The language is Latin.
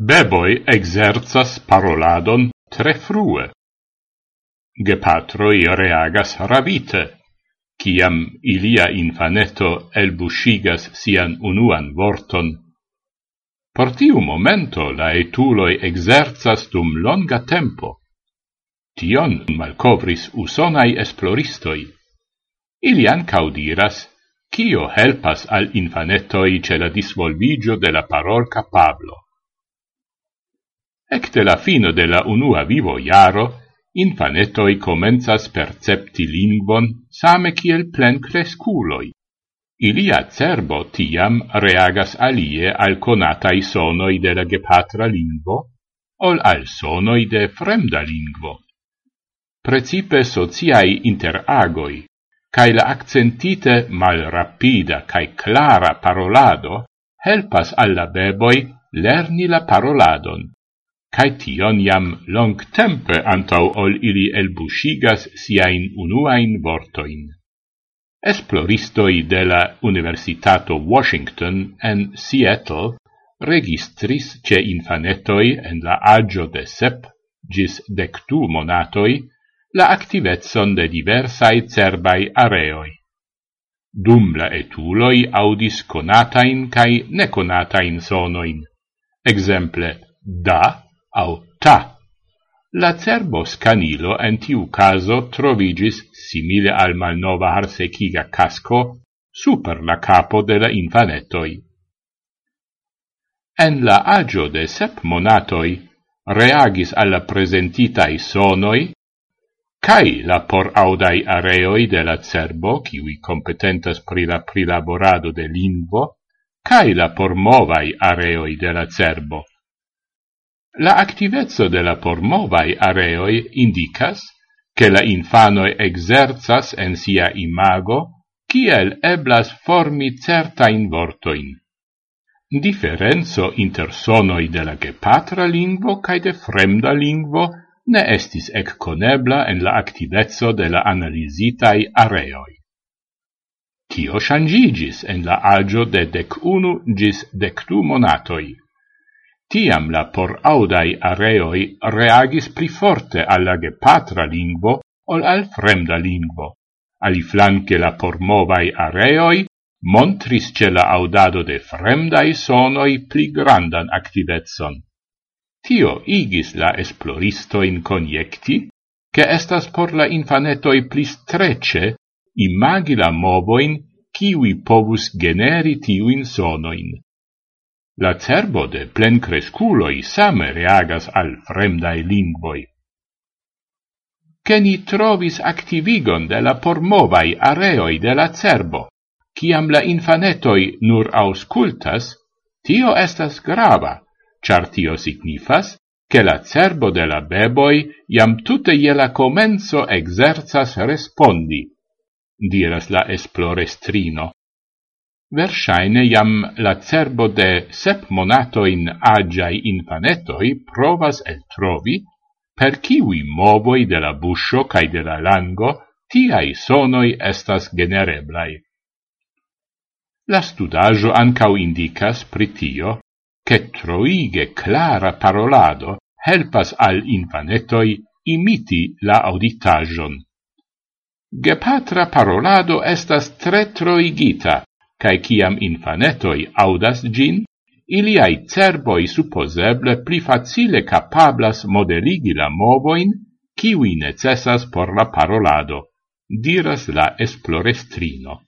Beboi exerzas paroladon tre frue. Gepatroi reagas ravite, ciam ilia infaneto elbusigas sian unuan vorton. Por tiu momento la etuloi exerzas dum longa tempo. Tion malcovris usonai esploristoi. Ili ancau diras, cio helpas al infanetoi ce la disvolvigio de la parol capablo Ecte la fino de la unua vivo iaro, infanetoi comenzas percepti lingvon same kiel plen cresculoi. Ilia cerbo tiam reagas alie al conatai sonoi de la gepatra lingvo, ol al sonoi de fremda lingvo. Precipe sociai interagoi, cae la accentite mal rapida cae clara parolado helpas alla beboi lerni la paroladon cae tion iam long tempe antau ol ili elbusigas siain unuain vortoin. Esploristoi de la Universitato Washington en Seattle registris ce infanetoi en la agio de sep gis dectu monatoi la activetson de diversai cerbai areoi. Dum la etuloi audis conatain cae neconatain sonoin, exemple da au ta. La cerbo scanilo en tiu caso trovigis, simile al malnova arsechiga casco, super la capo de la infanetoi. En la agio de sep monatoi reagis alla presentitai sonoi, cae la por audai areoi de la cerbo, kiwi competentas pri la prilaborado de lingvo, cae la por movai areoi de la cerbo, La activezzo de la pormovai areoi indicas che la infanoi exerzas en sia imago kiel eblas formi certain vortoin. Differenzo inter sonoi de la gepatra lingvo cae de fremda lingvo ne estis ecconebla en la activezzo de la analizitai areoi. Tio shangigis en la agio de dec unu gis dec du monatoi. Tiam la por audai areoi reagis pli forte alla gepatra lingvo ol al fremda lingvo. Ali flanque la por movai areoi montris ce la audado de fremdai sonoi pli grandan activetson. Tio igis la esploristoin conjecti, che estas por la infanetoi pli strece imagi la movoin kiwi povus generi tiuin sonoin. La cerbo de plencresculoi same reagas al fremdae lingvoi. Che ni trovis activigon de la pormovai areoi de la cerbo, ciam la infanetoi nur auscultas, tio estas grava, char tio signifas che la cerbo de la beboi iam tute je la comenzo exerzas respondi, diras la esplorestrino. Versaine jam la cerbo de sep monatoin agiai infanetoi provas el trovi per kiwi movoi de la buscio cae de la lango tiai sonoi estas genereblai. La studajo ancau indicas pritio che troige clara parolado helpas al infanetoi imiti la auditajon. Gepatra parolado estas tre troigita, cae ciam infanetoi audas gin, iliai cerboi supposeble pli facile capablas modeligi la movoin kiwi necessas por la parolado, diras la esplorestrino.